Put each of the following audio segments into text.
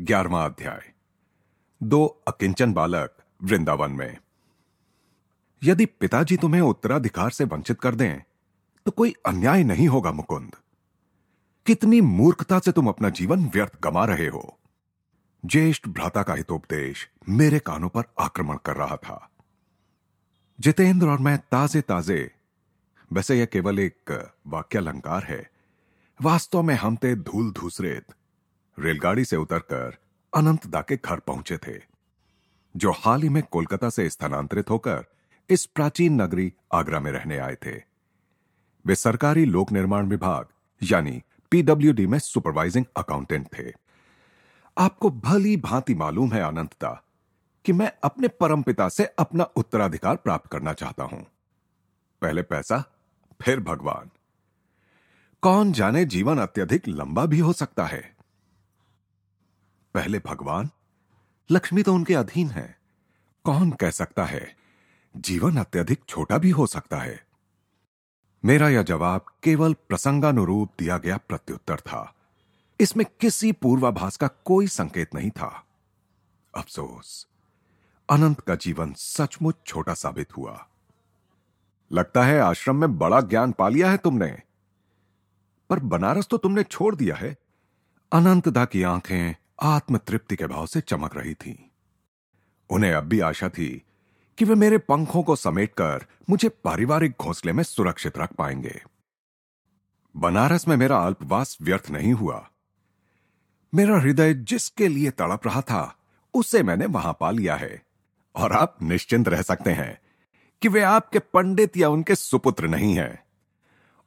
ग्यारहवा अध्याय। दो अकिंचन बालक वृंदावन में। यदि पिताजी तुम्हें उत्तराधिकार से वंचित कर दें तो कोई अन्याय नहीं होगा, मुकुंद। कितनी मूर्खता से तुम अपना जीवन व्यर्थ गमा रहे हो। ज्येष्ठ भ्राता का हितोपदेश मेरे कानों पर आक्रमण कर रहा था। जितेंद्र और मैं ताजे ताजे वैसे यह केवल एक वाक्य अलंकार है, वास्तव में हम थे धूल धूसरेत रेलगाड़ी से उतरकर अनंतदा के घर पहुँचे थे, जो हाल ही में कोलकाता से स्थानांतरित होकर इस प्राचीन नगरी आगरा में रहने आए थे। वे सरकारी लोक निर्माण विभाग, यानी पीडब्ल्यूडी में सुपरवाइजिंग अकाउंटेंट थे। आपको भली भांति मालूम है अनंतता कि मैं अपने परमपिता से अपना उत्तराधिकार प्राप्त करना चाहता हूँ। पहले पैसा, फिर भगवान। कौन जाने जीवन अत्यधिक लंबा भी हो सकता है? पहले भगवान? लक्ष्मी तो उनके अधीन है। कौन कह सकता है? जीवन अत्यधिक छोटा भी हो सकता है। मेरा यह जवाब केवल प्रसंगानुरूप दिया गया प्रत्युत्तर था। इसमें किसी पूर्वाभास का कोई संकेत नहीं था। अफसोस, अनंत का जीवन सचमुच छोटा साबित हुआ। लगता है आश्रम में बड़ा ज्ञान पा लिया है तुमने। पर बनारस तो तुमने छोड़ दिया है। अनंतदा की आँखें आत्मतृप्ति के भाव से चमक रही थी। उन्हें अब भी आशा थी कि वे मेरे पंखों को समेटकर मुझे पारिवारिक घोंसले में सुरक्षित रख पाएँगे। बनारस में मेरा अल्पवास व्यर्थ नहीं हुआ। मेरा हृदय जिसके लिए तड़प रहा था, उसे मैंने वहाँ पा लिया है। और आप निश्चिंत रह सकते हैं कि वे आपके पंडित या उनके सुपुत्र नहीं हैं।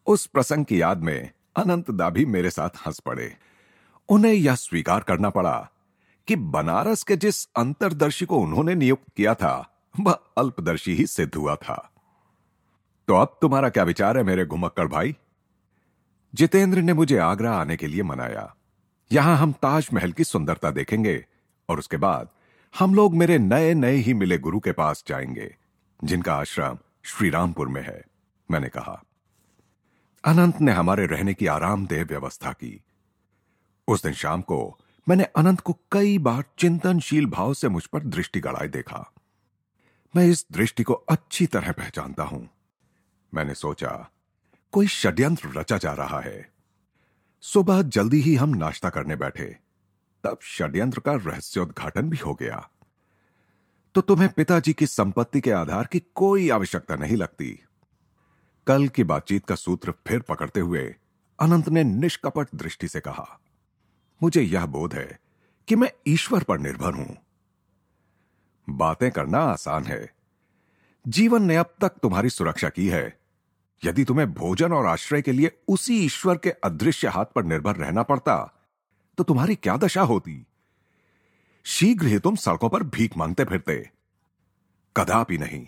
उस प्रसंग की याद में अनंतदा भी मेरे साथ हंस पड़े। उन्हें यह स्वीकार करना पड़ा कि बनारस के जिस अंतरदर्शी को उन्होंने नियुक्त किया था, वह अल्पदर्शी ही सिद्ध हुआ था। तो अब तुम्हारा क्या विचार है मेरे घुमक्कड़ भाई? जितेंद्र ने मुझे आगरा आने के लिए मनाया। यहाँ हम ताजमहल की सुंदरता देखेंगे और उसके बाद हम लोग मेरे नए नए ही मिले गुरु के पास जाएँगे, जिनका आश्रम श्रीरामपुर में है, मैंने कहा। अनंत ने हमारे रहने की आरामदेह व्यवस्था की। उस दिन शाम को मैंने अनंत को कई बार चिंतनशील भाव से मुझ पर दृष्टि गड़ाए देखा। मैं इस दृष्टि को अच्छी तरह पहचानता हूँ। मैंने सोचा, कोई षड्यंत्र रचा जा रहा है। सुबह जल्दी ही हम नाश्ता करने बैठे। तब षड्यंत्र का रहस्योद्घाटन भी हो गया। तो तुम्हें पिताजी की संपत्ति के आधार की कोई आवश्यकता नहीं लगती। कल की बातचीत का सूत्र फिर पकड़ते हुए अनंत ने निष्कपट दृष्टि से कहा मुझे यह बोध है कि मैं ईश्वर पर निर्भर हूँ। बातें करना आसान है। जीवन ने अब तक तुम्हारी सुरक्षा की है। यदि तुम्हें भोजन और आश्रय के लिए उसी ईश्वर के अदृश्य हाथ पर निर्भर रहना पड़ता तो तुम्हारी क्या दशा होती? शीघ्र ही तुम सड़कों पर भीख मांगते फिरते। कदापि नहीं।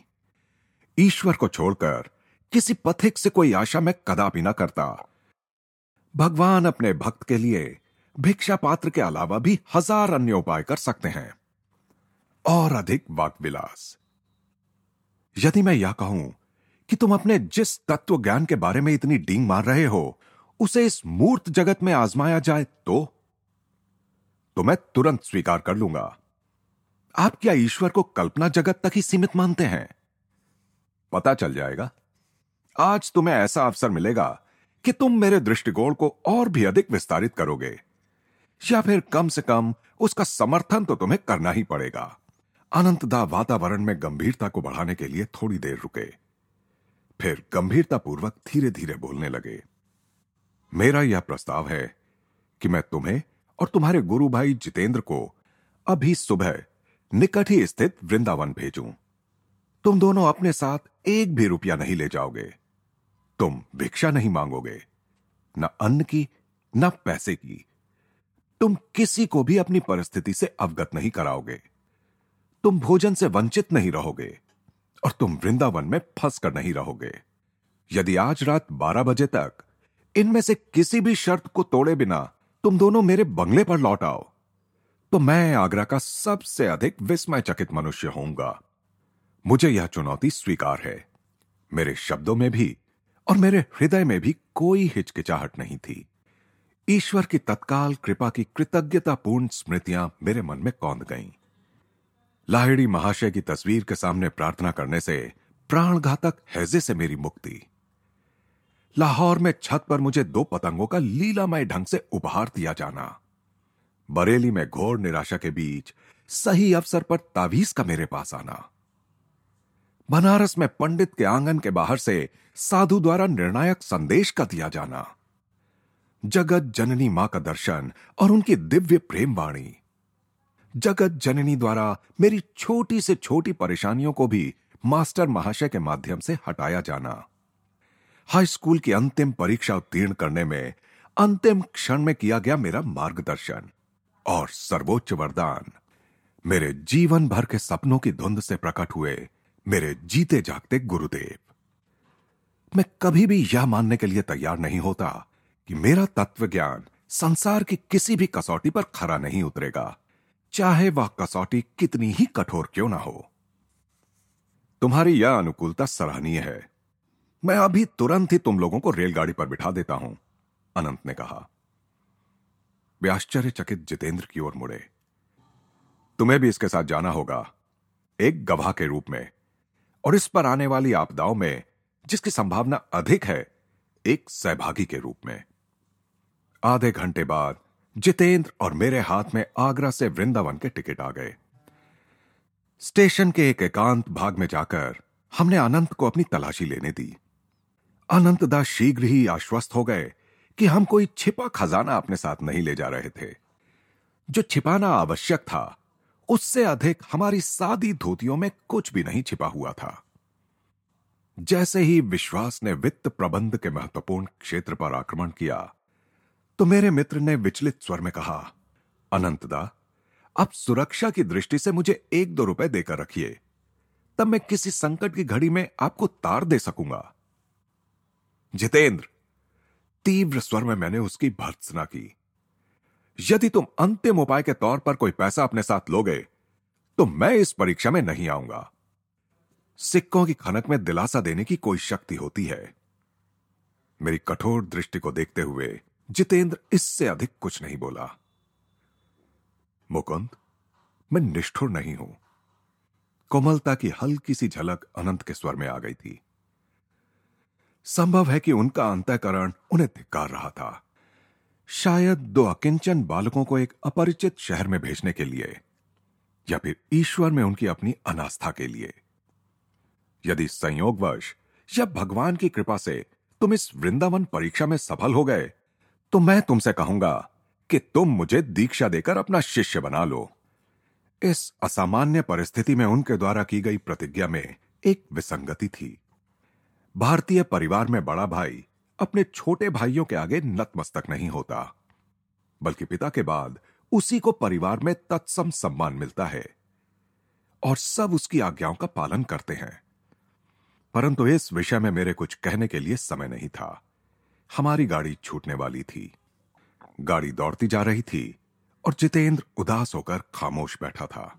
ईश्वर को छोड़कर किसी पथिक से कोई आशा मैं कदापि ना करता। भगवान अपने भक्त के लिए भिक्षा पात्र के अलावा भी हज़ार अन्य उपाय कर सकते हैं। और अधिक वाकविलास। यदि मैं यह कहूँ कि तुम अपने जिस तत्व ज्ञान के बारे में इतनी डींग मार रहे हो, उसे इस मूर्त जगत में आजमाया जाए तो? तो मैं तुरंत स्वीकार कर लूँगा। आप क्या ईश्वर को कल्पना जगत तक ही सीमित मानते हैं? पता चल जाएगा। आज तुम्हें ऐसा अवसर मिलेगा कि तुम मेरे दृष्टिकोण को और भी अधिक विस्तारित करोगे। या फिर कम से कम उसका समर्थन तो तुम्हें करना ही पड़ेगा। अनंतदा वातावरण में गंभीरता को बढ़ाने के लिए थोड़ी देर रुके। फिर गंभीरता पूर्वक धीरे धीरे बोलने लगे, मेरा यह प्रस्ताव है कि मैं तुम्हें और तुम्हारे गुरु भाई जितेंद्र को अभी सुबह निकट ही स्थित वृंदावन भेजूं। तुम दोनों अपने साथ एक भी रुपया नहीं ले जाओगे। तुम भिक्षा नहीं मांगोगे। न अन्न की, न पैसे की। तुम किसी को भी अपनी परिस्थिति से अवगत नहीं कराओगे। तुम भोजन से वंचित नहीं रहोगे और तुम वृंदावन में फंस कर नहीं रहोगे। यदि आज रात बारह बजे तक इनमें से किसी भी शर्त को तोड़े बिना तुम दोनों मेरे बंगले पर लौट आओ तो मैं आगरा का सबसे अधिक विस्मयचकित मनुष्य होऊँगा। मुझे यह चुनौती स्वीकार है। मेरे शब्दों में भी और मेरे हृदय में भी कोई हिचकिचाहट नहीं थी। ईश्वर की तत्काल कृपा की कृतज्ञतापूर्ण स्मृतियाँ मेरे मन में कौंद गईं। लाहिड़ी महाशय की तस्वीर के सामने प्रार्थना करने से प्राणघातक हैजे से मेरी मुक्ति। लाहौर में छत पर मुझे दो पतंगों का लीलामय ढंग से उपहार दिया जाना। बरेली में घोर निराशा के बीच सही अवसर पर तावीज का मेरे पास आना। बनारस में पंडित के आँगन के बाहर से साधु द्वारा निर्णायक संदेश का दिया जाना। जगत जननी माँ का दर्शन और उनकी दिव्य प्रेम वाणी। जगत जननी द्वारा मेरी छोटी से छोटी परेशानियों को भी मास्टर महाशय के माध्यम से हटाया जाना। हाई स्कूल की अंतिम परीक्षा उत्तीर्ण करने में अंतिम क्षण में किया गया मेरा मार्गदर्शन और सर्वोच्च वरदान। मेरे जीवन भर के सपनों की धुंध से प्रकट हुए मेरे जीते जागते गुरुदेव। मैं कभी भी यह मानने के लिए तैयार नहीं होता कि मेरा तत्व ज्ञान संसार की किसी भी कसौटी पर खरा नहीं उतरेगा। चाहे वह कसौटी कितनी ही कठोर क्यों ना हो। तुम्हारी यह अनुकूलता सराहनीय है। मैं अभी तुरंत ही तुम लोगों को रेलगाड़ी पर बिठा देता हूँ, अनंत ने कहा। वे आश्चर्यचकित जितेंद्र की ओर मुड़े। तुम्हें भी इसके साथ जाना होगा, एक गवाह के रूप में। और इस पर आने वाली आपदाओं में, जिसकी संभावना अधिक है, एक सहभागी के रूप में। आधे घंटे बाद जितेंद्र और मेरे हाथ में आगरा से वृंदावन के टिकट आ गए। स्टेशन के एक एकांत भाग में जाकर हमने अनंत को अपनी तलाशी लेने दी। अनंत दास शीघ्र ही आश्वस्त हो गए कि हम कोई छिपा खजाना अपने साथ नहीं ले जा रहे थे। जो छिपाना आवश्यक था, उससे अधिक हमारी सादी धोतियों में कुछ भी नहीं छिपा हुआ था। जैसे ही विश्वास ने वित्त प्रबंध के महत्वपूर्ण क्षेत्र पर आक्रमण किया तो मेरे मित्र ने विचलित स्वर में कहा, अनंतदा, अब सुरक्षा की दृष्टि से मुझे एक दो रुपए देकर रखिए। तब मैं किसी संकट की घड़ी में आपको तार दे सकूँगा। जितेंद्र, तीव्र स्वर में मैंने उसकी भर्त्सना की। यदि तुम अंतिम उपाय के तौर पर कोई पैसा अपने साथ लोगे तो मैं इस परीक्षा में नहीं आऊँगा। सिक्कों की खनक में दिलासा देने की कोई शक्ति होती है। मेरी कठोर दृष्टि को देखते हुए जितेंद्र इससे अधिक कुछ नहीं बोला। मुकुंद, मैं निष्ठुर नहीं हूँ। कोमलता की हल्की सी झलक अनंत के स्वर में आ गई थी। संभव है कि उनका अंतकरण उन्हें धिक्कार रहा था। शायद दो अकिंचन बालकों को एक अपरिचित शहर में भेजने के लिए, या फिर ईश्वर में उनकी अपनी अनास्था के लिए। यदि संयोगवश या भगवान की कृपा से तुम इस वृंदावन परीक्षा में सफल हो गए तो मैं तुमसे कहूँगा कि तुम मुझे दीक्षा देकर अपना शिष्य बना लो। इस असामान्य परिस्थिति में उनके द्वारा की गई प्रतिज्ञा में एक विसंगति थी। भारतीय परिवार में बड़ा भाई अपने छोटे भाइयों के आगे नतमस्तक नहीं होता, बल्कि पिता के बाद उसी को परिवार में तत्सम सम्मान मिलता है और सब उसकी आज्ञाओं का पालन करते हैं। परंतु इस विषय में मेरे कुछ कहने के लिए समय नहीं था। हमारी गाड़ी छूटने वाली थी। गाड़ी दौड़ती जा रही थी और जितेंद्र उदास होकर खामोश बैठा था।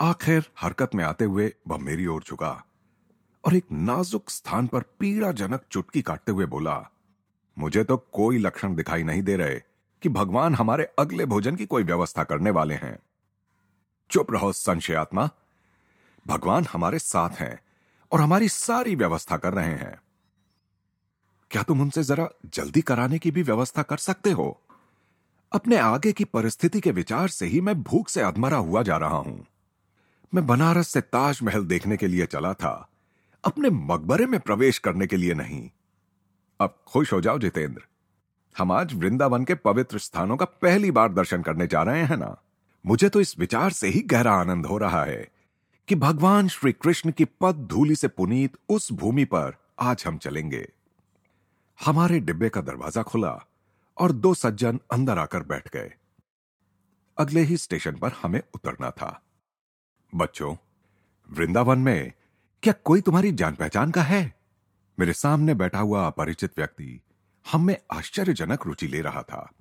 आखिर हरकत में आते हुए वह मेरी ओर झुका और एक नाजुक स्थान पर पीड़ाजनक चुटकी काटते हुए बोला, मुझे तो कोई लक्षण दिखाई नहीं दे रहे कि भगवान हमारे अगले भोजन की कोई व्यवस्था करने वाले हैं। चुप रहो संशयात्मा भगवान हमारे साथ हैं और हमारी सारी व्यवस्था कर रहे हैं। क्या तुम उनसे जरा जल्दी कराने की भी व्यवस्था कर सकते हो? अपने आगे की परिस्थिति के विचार से ही मैं भूख से अधमरा हुआ जा रहा हूँ। मैं बनारस से ताजमहल देखने के लिए चला था। अपने मकबरे में प्रवेश करने के लिए नहीं। अब खुश हो जाओ जितेंद्र। हम आज वृंदावन के पवित्र स्थानों का पहली बार दर्शन करने जा रहे हैं ना? मुझे तो इस विचार से ही गहरा आनंद हो रहा है कि भगवान श्री कृष्ण की पद धूलि से पुनीत उस भूमि पर आज हम चलेंगे। हमारे डिब्बे का दरवाज़ा खुला और दो सज्जन अंदर आकर बैठ गए। अगले ही स्टेशन पर हमें उतरना था। बच्चों, वृंदावन में क्या कोई तुम्हारी जान पहचान का है? मेरे सामने बैठा हुआ अपरिचित व्यक्ति हम आश्चर्यजनक रुचि ले रहा था।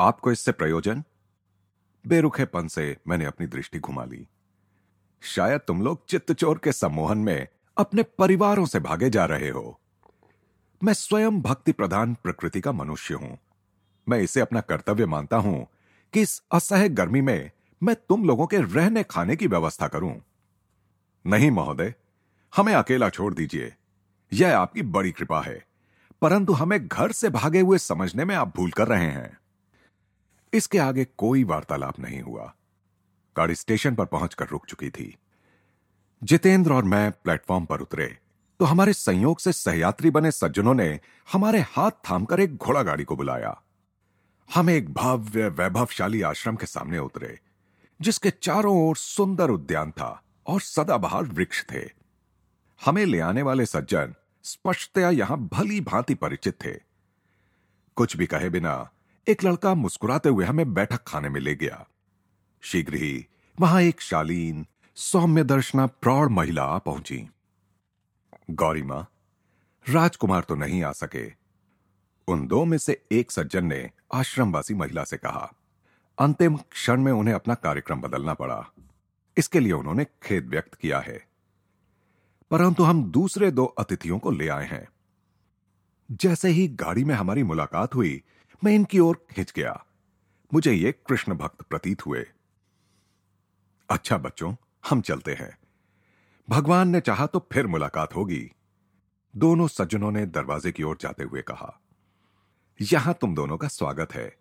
आपको इससे प्रयोजन? बेरुखेपन से मैंने अपनी दृष्टि घुमा ली। शायद तुम लोग चित्तचोर के सम्मोहन में अपने परिवारों से भागे जा रहे हो। मैं स्वयं भक्ति प्रधान प्रकृति का मनुष्य हूँ। मैं इसे अपना कर्तव्य मानता हूँ कि इस असह्य गर्मी में मैं तुम लोगों के रहने खाने की व्यवस्था करूँ। नहीं, महोदय, हमें अकेला छोड़ दीजिए। यह आपकी बड़ी कृपा है, परंतु हमें घर से भागे हुए समझने में आप भूल कर रहे हैं। इसके आगे कोई वार्तालाप नहीं हुआ। गाड़ी स्टेशन पर पहुंचकर रुक चुकी थी। जितेंद्र और मैं प्लेटफॉर्म पर उतरे। तो हमारे संयोग से सहयात्री बने सज्जनों ने हमारे हाथ थामकर एक घोड़ा गाड़ी को बुलाया। हम एक भव्य, वैभवशाली आश्रम के सामने उतरे, जिसके चारों ओर सुंदर उद्यान था और सदाबहार वृक्ष थे। हमें ले आने वाले सज्जन स्पष्टतया यहाँ भली भांति परिचित थे। कुछ भी कहे बिना एक लड़का मुस्कुराते हुए हमें बैठक खाने में ले गया। शीघ्र ही वहाँ एक शालीन, सौम्य दर्शना प्रौढ़ महिला पहुँची। गौरी माँ राजकुमार तो नहीं आ सके। उन दो में से एक सज्जन ने आश्रमवासी महिला से कहा, अंतिम क्षण में उन्हें अपना कार्यक्रम बदलना पड़ा। इसके लिए उन्होंने खेद व्यक्त किया है। परंतु हम दूसरे दो अतिथियों को ले आए हैं। जैसे ही गाड़ी में हमारी मुलाकात हुई, मैं इनकी ओर खिंच गया। मुझे ये कृष्ण भक्त प्रतीत हुए। अच्छा बच्चों, हम चलते हैं। भगवान ने चाहा तो फिर मुलाकात होगी। दोनों सज्जनों ने दरवाजे की ओर जाते हुए कहा, यहाँ तुम दोनों का स्वागत है।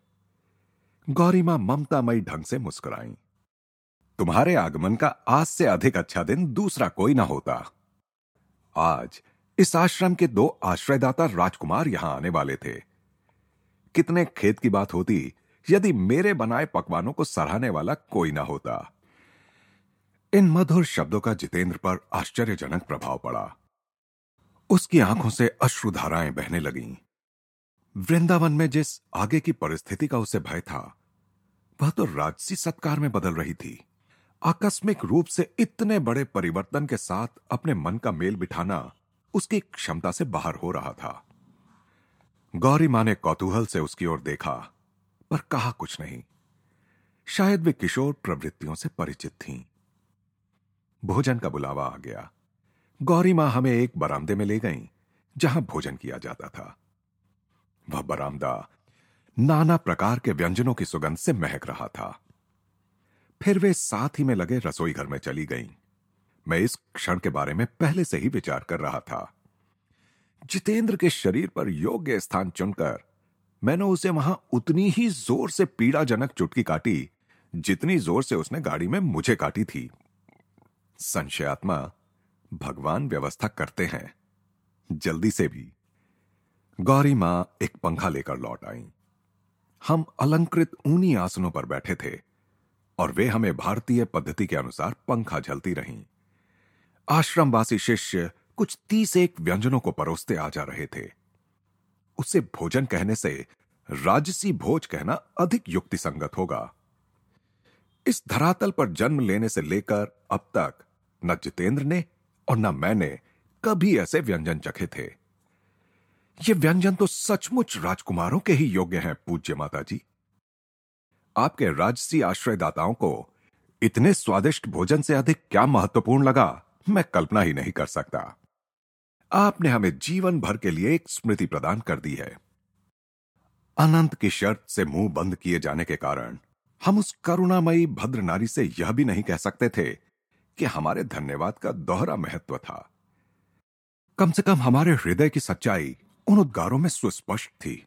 गौरी माँ ममतामयी ढंग से मुस्कुराई, तुम्हारे आगमन का आज से अधिक अच्छा दिन दूसरा कोई ना होता। आज इस आश्रम के दो आश्रयदाता राजकुमार यहाँ आने वाले थे। कितने खेत की बात होती यदि मेरे बनाए पकवानों को सराहने वाला कोई ना होता। इन मधुर शब्दों का जितेंद्र पर आश्चर्यजनक प्रभाव पड़ा उसकी आँखों से अश्रुधाराएँ बहने लगीं। वृंदावन में जिस आगे की परिस्थिति का उसे भय था, वह तो राजसी सत्कार में बदल रही थी आकस्मिक रूप से इतने बड़े परिवर्तन के साथ अपने मन का मेल बिठाना उसकी क्षमता से बाहर हो रहा था गौरी माँ ने कौतूहल से उसकी ओर देखा, पर कहा कुछ नहीं शायद वे किशोर प्रवृत्तियों से परिचित थीं। भोजन का बुलावा आ गया। गौरी माँ हमें एक बरामदे में ले गईं, जहाँ भोजन किया जाता था। वह बरामदा नाना प्रकार के व्यंजनों की सुगंध से महक रहा था। फिर वे साथ ही में लगे रसोई घर में चली गईं। मैं इस क्षण के बारे में पहले से ही विचार कर रहा था। जितेंद्र के शरीर पर योग्य स्थान चुनकर मैंने उसे वहाँ उतनी ही ज़ोर से पीड़ाजनक चुटकी काटी जितनी ज़ोर से उसने गाड़ी में मुझे काटी थी। संशयात्मा भगवान व्यवस्था करते हैं। जल्दी से भी। गौरी माँ एक पंखा लेकर लौट आई। हम अलंकृत ऊनी आसनों पर बैठे थे और वे हमें भारतीय पद्धति के अनुसार पंखा झलती रहीं। आश्रमवासी शिष्य कुछ तीस एक व्यंजनों को परोसते आ जा रहे थे। उसे भोजन कहने से राजसी भोज कहना अधिक युक्ति संगत होगा। इस धरातल पर जन्म लेने से लेकर अब तक न जितेंद्र ने और न मैंने कभी ऐसे व्यंजन चखे थे। ये व्यंजन तो सचमुच राजकुमारों के ही योग्य हैं, पूज्य माता जी आपके राजसी आश्रयदाताओं को इतने स्वादिष्ट भोजन से अधिक क्या महत्वपूर्ण लगा, मैं कल्पना ही नहीं कर सकता। आपने हमें जीवन भर के लिए एक स्मृति प्रदान कर दी है। अनंत की शर्त से मुँह बंद किए जाने के कारण हम उस करुणामयी भद्र नारी से यह भी नहीं कह सकते थे कि हमारे धन्यवाद का दोहरा महत्व था। कम से कम हमारे हृदय की सच्चाई उन उद्गारों में सुस्पष्ट थी।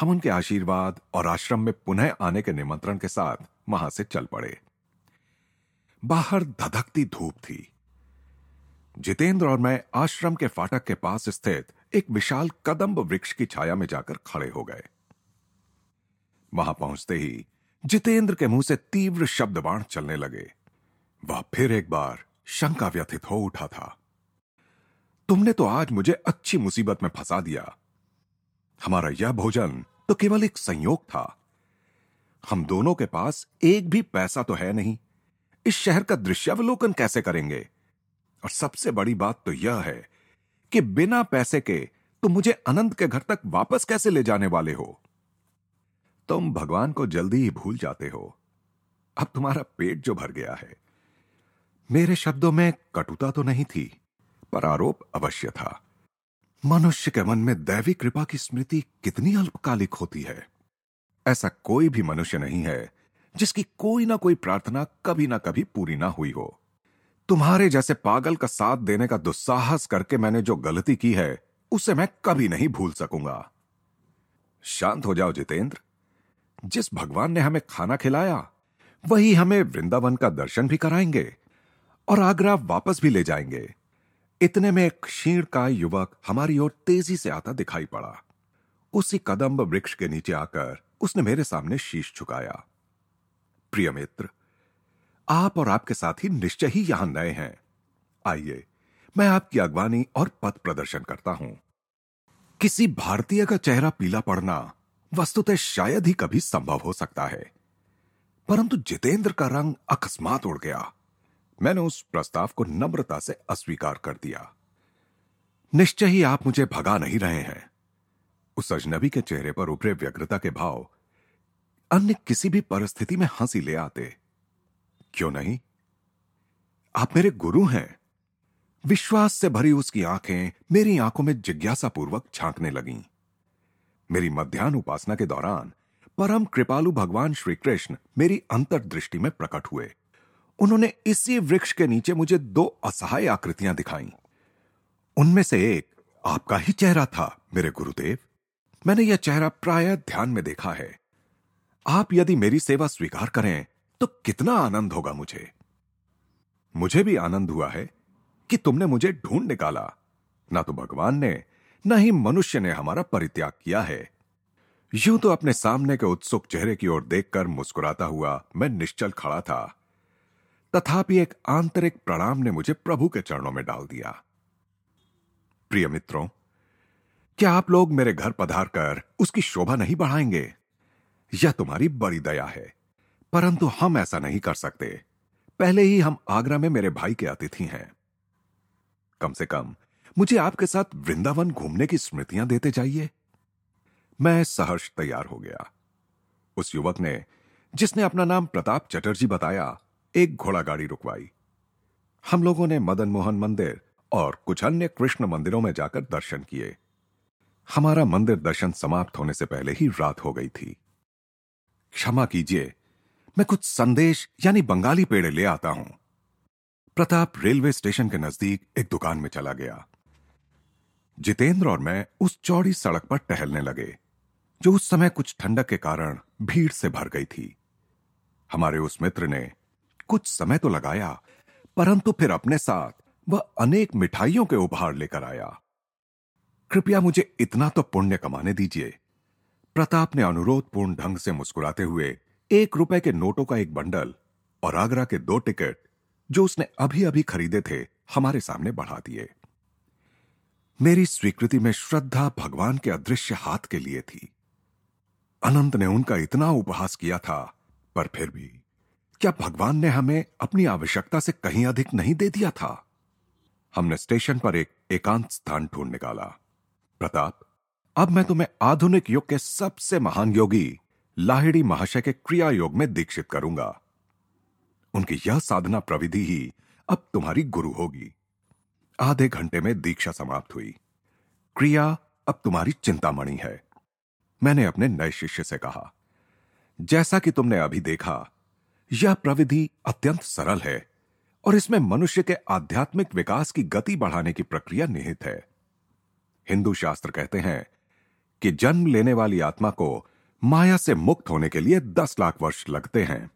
हम उनके आशीर्वाद और आश्रम में पुनः आने के निमंत्रण के साथ वहाँ से चल पड़े। बाहर धधकती धूप थी। जितेंद्र और मैं आश्रम के फाटक के पास स्थित एक विशाल कदम्ब वृक्ष की छाया में जाकर खड़े हो गए। वहाँ पहुँचते ही जितेंद्र के मुँह से तीव्र शब्द बाण चलने लगे। वह फिर एक बार शंका व्यथित हो उठा था। तुमने तो आज मुझे अच्छी मुसीबत में फंसा दिया। हमारा यह भोजन तो केवल एक संयोग था। हम दोनों के पास एक भी पैसा तो है नहीं। इस शहर का दृश्यावलोकन कैसे करेंगे? और सबसे बड़ी बात तो यह है कि बिना पैसे के तुम मुझे अनंत के घर तक वापस कैसे ले जाने वाले हो? तुम भगवान को जल्दी ही भूल जाते हो। अब तुम्हारा पेट जो भर गया है मेरे शब्दों में कटुता तो नहीं थी, पर आरोप अवश्य था। मनुष्य के मन में दैवी कृपा की स्मृति कितनी अल्पकालिक होती है। ऐसा कोई भी मनुष्य नहीं है, जिसकी कोई ना कोई प्रार्थना कभी ना कभी पूरी ना हुई हो। तुम्हारे जैसे पागल का साथ देने का दुस्साहस करके मैंने जो गलती की है, उसे मैं कभी नहीं भूल सकूँगा। शांत हो जाओ जितेंद्र। जिस भगवान ने हमें खाना खिलाया, वही हमें वृंदावन का दर्शन भी कराएँगे। और आगरा वापस भी ले जाएँगे। इतने में एक क्षीण का युवक हमारी ओर तेज़ी से आता दिखाई पड़ा। उसी कदम्ब वृक्ष के नीचे आकर उसने मेरे सामने शीश झुकाया। प्रिय मित्र, आप और आपके साथी निश्चय ही यहाँ नए हैं। आइए, मैं आपकी अगवानी और पथ प्रदर्शन करता हूँ। किसी भारतीय का चेहरा पीला पड़ना वस्तुतः शायद ही कभी संभव हो सकता है। परंतु जितेंद्र का रंग अकस्मात उड़ गया। मैंने उस प्रस्ताव को नम्रता से अस्वीकार कर दिया। निश्चय ही आप मुझे भगा नहीं रहे हैं। उस अजनबी के चेहरे पर उभरे व्यग्रता के भाव अन्य किसी भी परिस्थिति में हँसी ले आते। क्यों नहीं? आप मेरे गुरु हैं। विश्वास से भरी उसकी आँखें मेरी आँखों में जिज्ञासा पूर्वक झांकने लगीं। मेरी मध्यान्ह उपासना के दौरान परम कृपालु भगवान श्री कृष्ण मेरी अंतर्दृष्टि में प्रकट हुए। उन्होंने इसी वृक्ष के नीचे मुझे दो असहाय आकृतियाँ दिखाई। उनमें से एक आपका ही चेहरा था, मेरे गुरुदेव। मैंने यह चेहरा प्राय ध्यान में देखा है। आप यदि मेरी सेवा स्वीकार करें तो कितना आनंद होगा मुझे। मुझे भी आनंद हुआ है कि तुमने मुझे ढूंढ निकाला। ना तो भगवान ने, न ही मनुष्य ने हमारा परित्याग किया है। यूँ तो अपने सामने के उत्सुक चेहरे की ओर देखकर मुस्कुराता हुआ मैं निश्चल खड़ा था। तथापि एक आंतरिक प्रणाम ने मुझे प्रभु के चरणों में डाल दिया। प्रिय मित्रों, क्या आप लोग मेरे घर पधार कर उसकी शोभा नहीं बढ़ाएँगे? यह तुम्हारी बड़ी दया है, परंतु हम ऐसा नहीं कर सकते। पहले ही हम आगरा में मेरे भाई के अतिथि हैं। कम से कम, मुझे आपके साथ वृंदावन घूमने की स्मृतियाँ देते जाइए। मैं सहर्ष तैयार हो गया। उस युवक ने, जिसने अपना नाम प्रताप चटर्जी बताया एक घोड़ा गाड़ी रुकवाई। हम लोगों ने मदन मोहन मंदिर और कुछ अन्य कृष्ण मंदिरों में जाकर दर्शन किए। हमारा मंदिर दर्शन समाप्त होने से पहले ही रात हो गई थी। क्षमा कीजिए, मैं कुछ संदेश यानी बंगाली पेड़े ले आता हूँ। प्रताप रेलवे स्टेशन के नज़दीक एक दुकान में चला गया। जितेंद्र और मैं उस चौड़ी सड़क पर टहलने लगे, जो उस समय कुछ ठंडक के कारण भीड़ से भर गई थी। हमारे उस मित्र ने कुछ समय तो लगाया, परंतु फिर अपने साथ वह अनेक मिठाइयों के उपहार लेकर आया। कृपया मुझे इतना तो पुण्य कमाने दीजिए। प्रताप ने अनुरोधपूर्ण ढंग से मुस्कुराते हुए एक रुपए के नोटों का एक बंडल और आगरा के दो टिकट, जो उसने अभी अभी खरीदे थे, हमारे सामने बढ़ा दिए। मेरी स्वीकृति में श्रद्धा भगवान के अदृश्य हाथ के लिए थी। अनंत ने उनका इतना उपहास किया था, पर फिर भी क्या भगवान ने हमें अपनी आवश्यकता से कहीं अधिक नहीं दे दिया था? हमने स्टेशन पर एक एकांत स्थान ढूंढ निकाला। प्रताप, अब मैं तुम्हें आधुनिक युग के सबसे महान योगी, लाहिड़ी महाशय के क्रिया योग में दीक्षित करूँगा। उनकी यह साधना प्रविधि ही अब तुम्हारी गुरु होगी। आधे घंटे में दीक्षा समाप्त हुई। क्रिया, अब तुम्हारी चिंतामणि है। मैंने अपने नए शिष्य से कहा, जैसा कि तुमने अभी देखा यह प्रविधि अत्यंत सरल है और इसमें मनुष्य के आध्यात्मिक विकास की गति बढ़ाने की प्रक्रिया निहित है। हिंदू शास्त्र कहते हैं कि जन्म लेने वाली आत्मा को माया से मुक्त होने के लिए दस लाख वर्ष लगते हैं।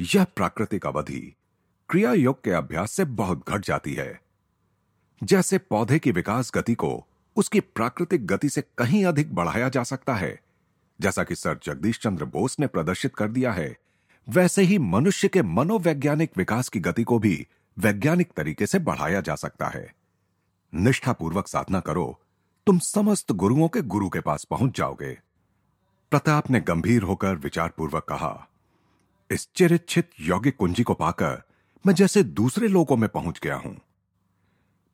यह प्राकृतिक अवधि क्रिया योग के अभ्यास से बहुत घट जाती है। जैसे पौधे की विकास गति को उसकी प्राकृतिक गति से कहीं अधिक बढ़ाया जा सकता है, जैसा कि सर जगदीश चंद्र बोस ने प्रदर्शित कर दिया है। वैसे ही मनुष्य के मनोवैज्ञानिक विकास की गति को भी वैज्ञानिक तरीके से बढ़ाया जा सकता है। निष्ठापूर्वक साधना करो, तुम समस्त गुरुओं के गुरु के पास पहुँच जाओगे। प्रताप ने गंभीर होकर विचारपूर्वक कहा, इस चिरिच्छित यौगिक कुंजी को पाकर मैं जैसे दूसरे लोगों में पहुँच गया हूँ।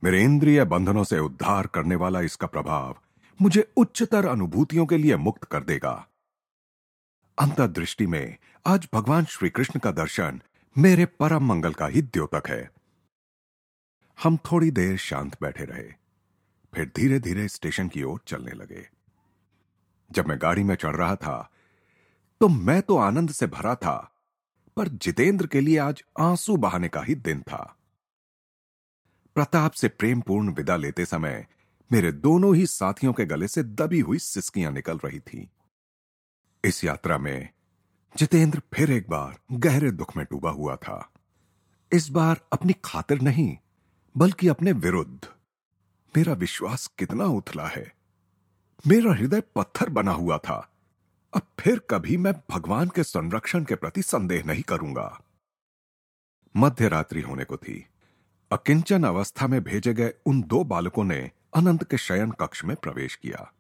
मेरे इंद्रिय बंधनों से उद्धार करने वाला इसका प्रभाव मुझे उच्चतर अनुभूतियों के लिए मुक्त कर देगा। अंतर्दृष्टि में, आज भगवान श्री कृष्ण का दर्शन मेरे परम मंगल का ही द्योतक है। हम थोड़ी देर शांत बैठे रहे, फिर धीरे धीरे स्टेशन की ओर चलने लगे। जब मैं गाड़ी में चढ़ रहा था तो मैं तो आनंद से भरा था, पर जितेंद्र के लिए आज आँसू बहाने का ही दिन था। प्रताप से प्रेमपूर्ण विदा लेते समय मेरे दोनों ही साथियों के गले से दबी हुई सिस्कियाँ निकल रही थी। इस यात्रा में जितेंद्र फिर एक बार गहरे दुख में डूबा हुआ था। इस बार अपनी खातिर नहीं, बल्कि अपने विरुद्ध। मेरा विश्वास कितना उथला है। मेरा हृदय पत्थर बना हुआ था। अब फिर कभी मैं भगवान के संरक्षण के प्रति संदेह नहीं करूँगा। मध्य रात्रि होने को थी। अकिंचन अवस्था में भेजे गए उन दो बालकों ने अनंत के शयन कक्ष में प्रवेश किया।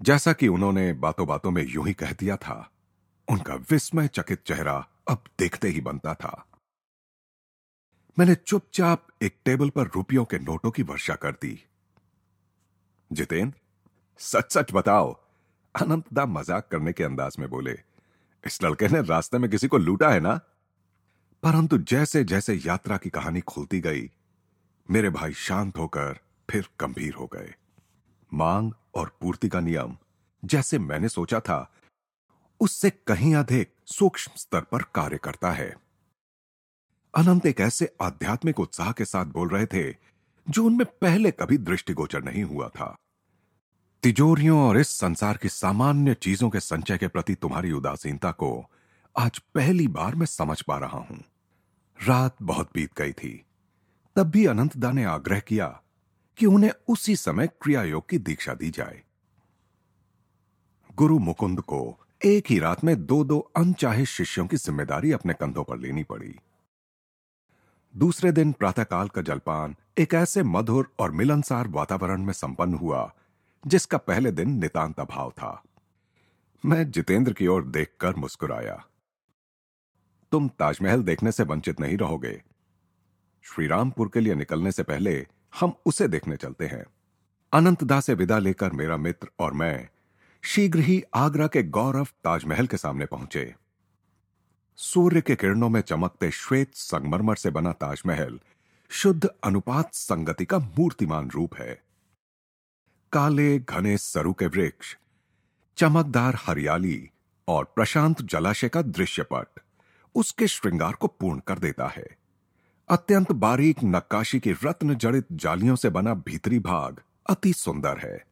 जैसा कि उन्होंने बातों बातों में यूँ ही कह दिया था, उनका विस्मय चकित चेहरा अब देखते ही बनता था। मैंने चुपचाप एक टेबल पर रुपयों के नोटों की वर्षा कर दी। जितेंद्र सच सच बताओ अनंतदा मज़ाक करने के अंदाज में बोले, इस लड़के ने रास्ते में किसी को लूटा है ना? परंतु जैसे जैसे यात्रा की कहानी खुलती गई, मेरे भाई शांत होकर फिर गंभीर हो गए। मांग और पूर्ति का नियम। जैसे मैंने सोचा था, उससे कहीं अधिक सूक्ष्म स्तर पर कार्य करता है। अनंत एक ऐसे आध्यात्मिक उत्साह के साथ बोल रहे थे, जो उनमें पहले कभी दृष्टिगोचर नहीं हुआ था। तिजोरियों और इस संसार की सामान्य चीज़ों के संचय के प्रति तुम्हारी उदासीनता को आज पहली बार मैं समझ पा रहा हूँ। रात बहुत बीत गई थी। तब भी अनंतदा ने आग्रह किया कि उन्हें उसी समय क्रिया योग की दीक्षा दी जाए। गुरु मुकुंद को एक ही रात में दो दो अनचाहे शिष्यों की ज़िम्मेदारी अपने कंधों पर लेनी पड़ी। दूसरे दिन प्रातःकाल का जलपान एक ऐसे मधुर और मिलनसार वातावरण में संपन्न हुआ, जिसका पहले दिन नितांत अभाव था। मैं जितेंद्र की ओर देखकर मुस्कुराया। तुम ताजमहल देखने से वंचित नहीं रहोगे। श्रीरामपुर के लिए निकलने से पहले हम उसे देखने चलते हैं। अनंतदा से विदा लेकर मेरा मित्र और मैं शीघ्र ही आगरा के गौरव ताजमहल के सामने पहुँचे। सूर्य के किरणों में चमकते श्वेत संगमरमर से बना ताजमहल शुद्ध अनुपात संगति का मूर्तिमान रूप है। काले, घने, सरु के वृक्ष, चमकदार हरियाली और प्रशांत जलाशय का दृश्यपट उसके श्रृंगार को पूर्ण कर देता है। अत्यंत बारीक नक्काशी की रत्न जड़ित जालियों से बना भीतरी भाग अति सुंदर है।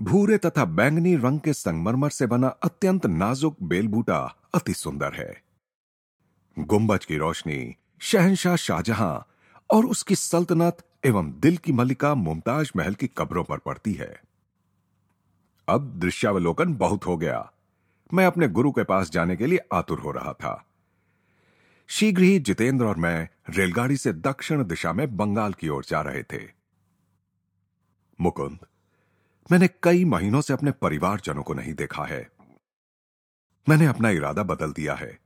भूरे तथा बैंगनी रंग के संगमरमर से बना अत्यंत नाजुक बेलबूटा अति सुंदर है। गुंबज की रोशनी, शहनशाह शाहजहां और उसकी सल्तनत एवं दिल की मलिका मुमताज़ महल की कब्रों पर पड़ती है। अब दृश्यावलोकन बहुत हो गया। मैं अपने गुरु के पास जाने के लिए आतुर हो रहा था। शीघ्र ही जितेंद्र और मैं रेलगाड़ी से दक्षिण दिशा में बंगाल की ओर जा रहे थे। मुकुंद, मैंने कई महीनों से अपने परिवारजनों को नहीं देखा है। मैंने अपना इरादा बदल दिया है।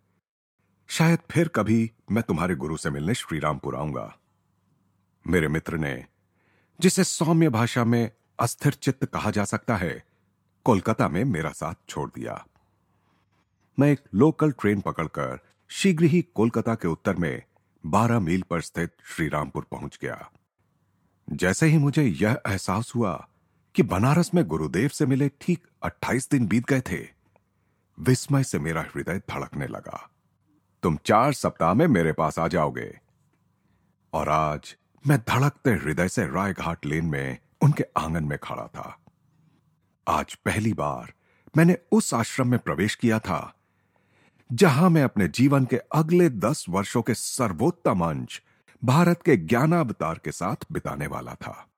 शायद फिर कभी मैं तुम्हारे गुरु से मिलने श्रीरामपुर आऊँगा। मेरे मित्र ने, जिसे सौम्य भाषा में अस्थिर चित्त कहा जा सकता है, कोलकाता में मेरा साथ छोड़ दिया। मैं एक लोकल ट्रेन पकड़कर शीघ्र ही कोलकाता के उत्तर में बारह मील पर स्थित श्रीरामपुर पहुँच गया। जैसे ही मुझे यह एहसास हुआ कि बनारस में गुरुदेव से मिले ठीक 28 दिन बीत गए थे, विस्मय से मेरा हृदय धड़कने लगा। तुम चार सप्ताह में मेरे पास आ जाओगे। और आज मैं धड़कते हृदय से रायघाट लेन में उनके आँगन में खड़ा था। आज पहली बार मैंने उस आश्रम में प्रवेश किया था जहाँ मैं अपने जीवन के अगले दस वर्षों के सर्वोत्तम अंश, भारत के ज्ञानावतार के साथ बिताने वाला था।